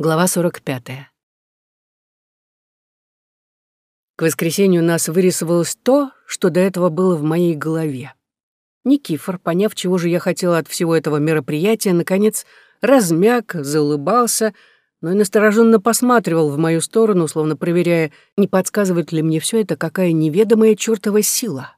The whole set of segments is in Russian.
Глава 45. К воскресенью нас вырисовалось то, что до этого было в моей голове. Никифор, поняв, чего же я хотела от всего этого мероприятия, наконец размяк, заулыбался, но и настороженно посматривал в мою сторону, словно проверяя, не подсказывает ли мне все это какая неведомая чертова сила.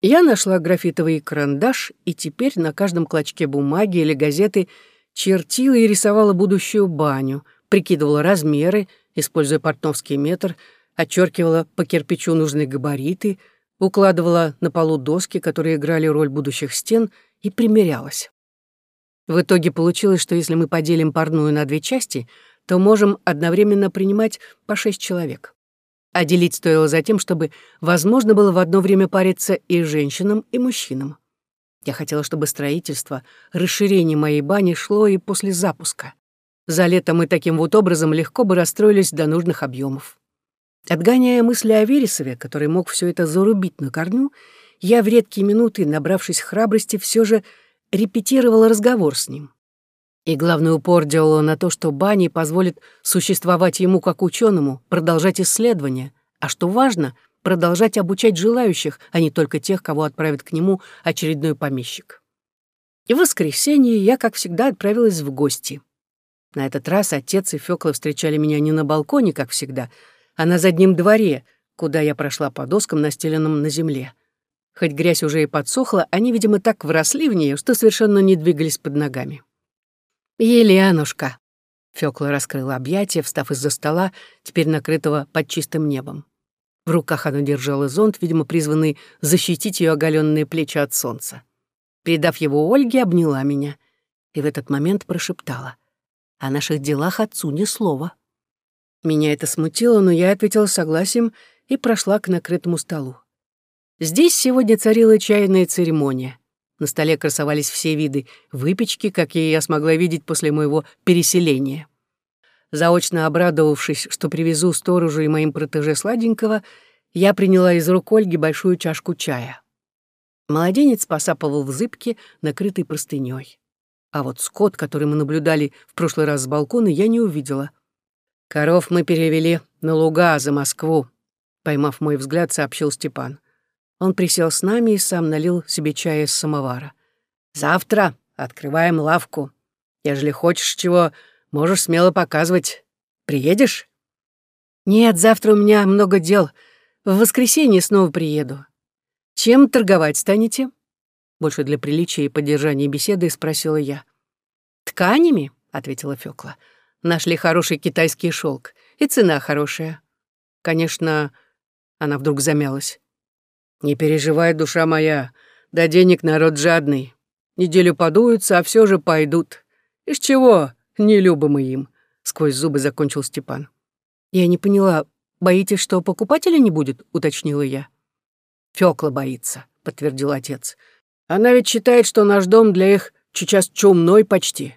Я нашла графитовый карандаш, и теперь на каждом клочке бумаги или газеты — чертила и рисовала будущую баню, прикидывала размеры, используя портновский метр, отчеркивала по кирпичу нужные габариты, укладывала на полу доски, которые играли роль будущих стен, и примерялась. В итоге получилось, что если мы поделим парную на две части, то можем одновременно принимать по шесть человек. А делить стоило за тем, чтобы возможно было в одно время париться и женщинам, и мужчинам. Я хотела, чтобы строительство, расширение моей бани шло и после запуска. За лето мы таким вот образом легко бы расстроились до нужных объемов. Отгоняя мысли о Вересове, который мог все это зарубить на корню, я в редкие минуты, набравшись храбрости, все же репетировала разговор с ним. И главный упор делала на то, что бани позволит существовать ему как ученому, продолжать исследования, а что важно — продолжать обучать желающих, а не только тех, кого отправит к нему очередной помещик. И в воскресенье я, как всегда, отправилась в гости. На этот раз отец и Фёкла встречали меня не на балконе, как всегда, а на заднем дворе, куда я прошла по доскам, настеленным на земле. Хоть грязь уже и подсохла, они, видимо, так вросли в нее, что совершенно не двигались под ногами. «Еленушка!» Фёкла раскрыла объятия, встав из-за стола, теперь накрытого под чистым небом. В руках она держала зонт, видимо, призванный защитить ее оголенные плечи от солнца. Передав его Ольге, обняла меня и в этот момент прошептала. О наших делах отцу ни слова. Меня это смутило, но я ответила согласием и прошла к накрытому столу. Здесь сегодня царила чайная церемония. На столе красовались все виды выпечки, какие я смогла видеть после моего переселения. Заочно обрадовавшись, что привезу сторожу и моим протеже сладенького, я приняла из рук Ольги большую чашку чая. Младенец посапывал в зыбке, накрытой простынёй. А вот скот, который мы наблюдали в прошлый раз с балкона, я не увидела. Коров мы перевели на луга за Москву, поймав мой взгляд, сообщил Степан. Он присел с нами и сам налил себе чая из самовара. «Завтра открываем лавку. Ежели хочешь чего, Можешь смело показывать. Приедешь? Нет, завтра у меня много дел. В воскресенье снова приеду. Чем торговать станете? Больше для приличия и поддержания беседы спросила я. Тканями, ответила Фёкла. Нашли хороший китайский шелк. И цена хорошая. Конечно, она вдруг замялась. Не переживай, душа моя. Да денег народ жадный. Неделю подуются, а все же пойдут. Из чего? Не любим мы им», — сквозь зубы закончил Степан. «Я не поняла, боитесь, что покупателя не будет?» — уточнила я. «Фёкла боится», — подтвердил отец. «Она ведь считает, что наш дом для их сейчас чумной почти.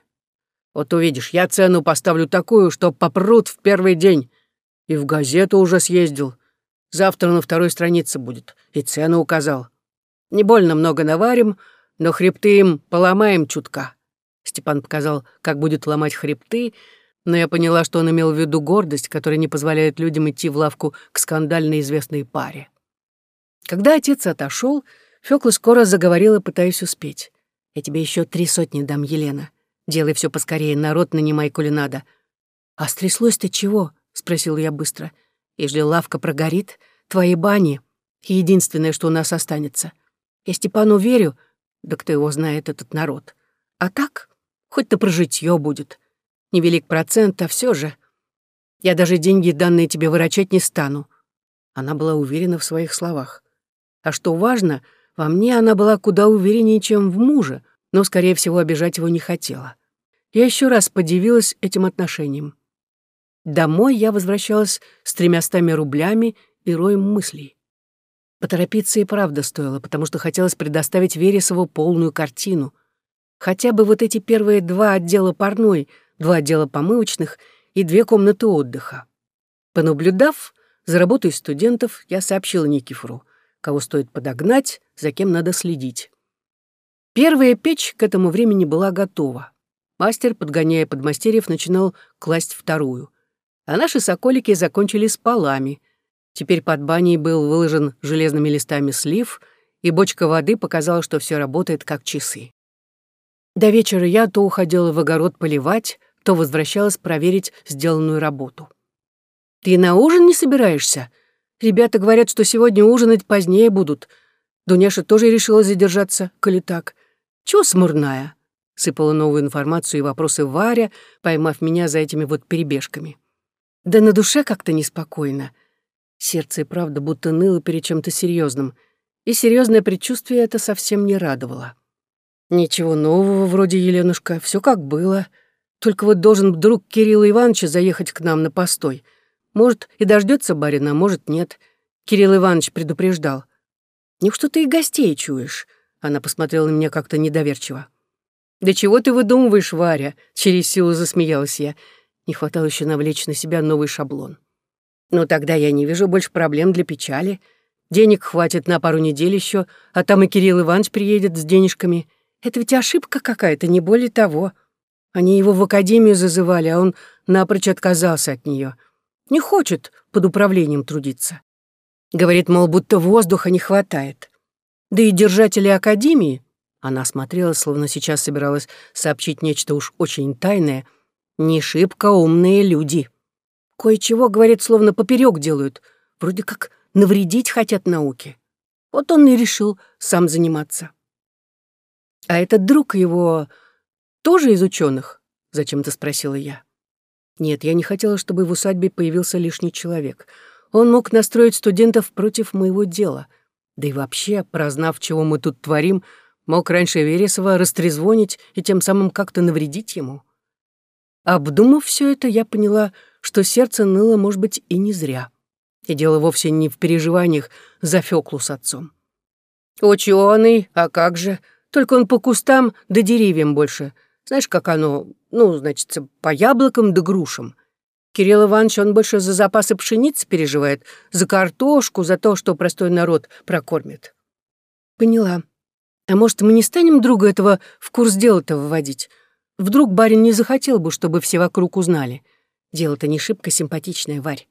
Вот увидишь, я цену поставлю такую, что попрут в первый день. И в газету уже съездил. Завтра на второй странице будет. И цену указал. Не больно много наварим, но хребты им поломаем чутка. Степан показал, как будет ломать хребты, но я поняла, что он имел в виду гордость, которая не позволяет людям идти в лавку к скандально известной паре. Когда отец отошел, Фёкла скоро заговорила, пытаясь успеть. «Я тебе еще три сотни дам, Елена. Делай все поскорее, народ нанимай, коли надо». «А стряслось-то чего?» — спросил я быстро. «Ежели лавка прогорит, твои бани — единственное, что у нас останется. Я Степану верю, да кто его знает, этот народ. А так Хоть на прожитье будет. Невелик процент, а все же. Я даже деньги данные тебе вырачать не стану. Она была уверена в своих словах. А что важно, во мне она была куда увереннее, чем в муже, но, скорее всего, обижать его не хотела. Я еще раз подивилась этим отношением. Домой я возвращалась с тремястами рублями и роем мыслей. Поторопиться и правда стоило, потому что хотелось предоставить Вересову полную картину — Хотя бы вот эти первые два отдела парной, два отдела помывочных и две комнаты отдыха. Понаблюдав за работой студентов, я сообщила Никифору, кого стоит подогнать, за кем надо следить. Первая печь к этому времени была готова. Мастер, подгоняя подмастерьев, начинал класть вторую. А наши соколики закончили с полами. Теперь под баней был выложен железными листами слив, и бочка воды показала, что все работает как часы. До вечера я то уходила в огород поливать, то возвращалась проверить сделанную работу. «Ты на ужин не собираешься? Ребята говорят, что сегодня ужинать позднее будут. Дуняша тоже решила задержаться, коли так. Чего смурная?» Сыпала новую информацию и вопросы Варя, поймав меня за этими вот перебежками. Да на душе как-то неспокойно. Сердце и правда будто ныло перед чем-то серьезным, и серьезное предчувствие это совсем не радовало. Ничего нового вроде Еленушка, все как было. Только вот должен друг Кирилла Ивановича заехать к нам на постой. Может, и дождется барина, а может, нет. Кирилл Иванович предупреждал. «Неужто ты и гостей чуешь?» Она посмотрела на меня как-то недоверчиво. «Да чего ты выдумываешь, Варя?» Через силу засмеялась я. Не хватало еще навлечь на себя новый шаблон. «Ну тогда я не вижу больше проблем для печали. Денег хватит на пару недель еще, а там и Кирилл Иванович приедет с денежками. Это ведь ошибка какая-то, не более того. Они его в академию зазывали, а он напрочь отказался от нее. Не хочет под управлением трудиться. Говорит, мол, будто воздуха не хватает. Да и держатели академии, она смотрела, словно сейчас собиралась сообщить нечто уж очень тайное, не шибко умные люди. Кое-чего, говорит, словно поперек делают, вроде как навредить хотят науке. Вот он и решил сам заниматься. А этот друг его тоже из ученых? Зачем-то спросила я. Нет, я не хотела, чтобы в усадьбе появился лишний человек. Он мог настроить студентов против моего дела. Да и вообще, прознав, чего мы тут творим, мог раньше Вересова растрезвонить и тем самым как-то навредить ему. Обдумав все это, я поняла, что сердце ныло, может быть, и не зря. И дело вовсе не в переживаниях за Фёклу с отцом. «Учёный, а как же? Только он по кустам да деревьям больше. Знаешь, как оно, ну, значит, по яблокам да грушам. Кирилл Иванович, он больше за запасы пшеницы переживает, за картошку, за то, что простой народ прокормит». «Поняла. А может, мы не станем друга этого в курс дела-то выводить? Вдруг барин не захотел бы, чтобы все вокруг узнали. Дело-то не шибко симпатичное, Варь.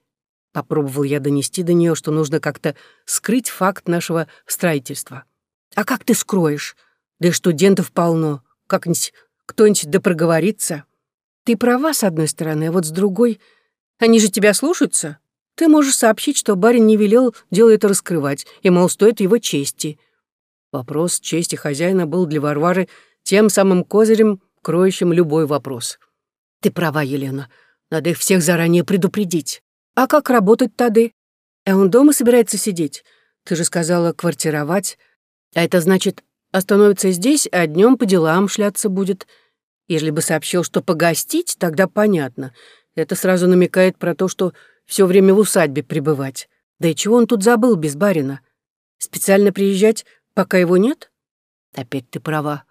Попробовал я донести до нее, что нужно как-то скрыть факт нашего строительства. А как ты скроешь? Да и студентов полно. Как-нибудь кто-нибудь да проговорится. Ты права, с одной стороны, а вот с другой... Они же тебя слушаются. Ты можешь сообщить, что барин не велел дело это раскрывать, и, мол, стоит его чести. Вопрос чести хозяина был для Варвары тем самым козырем, кроющим любой вопрос. Ты права, Елена. Надо их всех заранее предупредить. А как работать тады? А он дома собирается сидеть? Ты же сказала квартировать. А это значит, остановится здесь, а днем по делам шляться будет. Если бы сообщил, что погостить, тогда понятно. Это сразу намекает про то, что все время в усадьбе пребывать. Да и чего он тут забыл без барина? Специально приезжать, пока его нет? Опять ты права.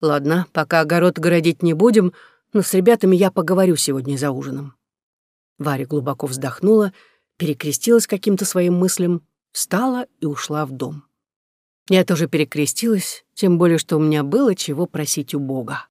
Ладно, пока огород городить не будем, но с ребятами я поговорю сегодня за ужином. Варя глубоко вздохнула, перекрестилась каким-то своим мыслям, встала и ушла в дом. Я тоже перекрестилась, тем более, что у меня было чего просить у Бога.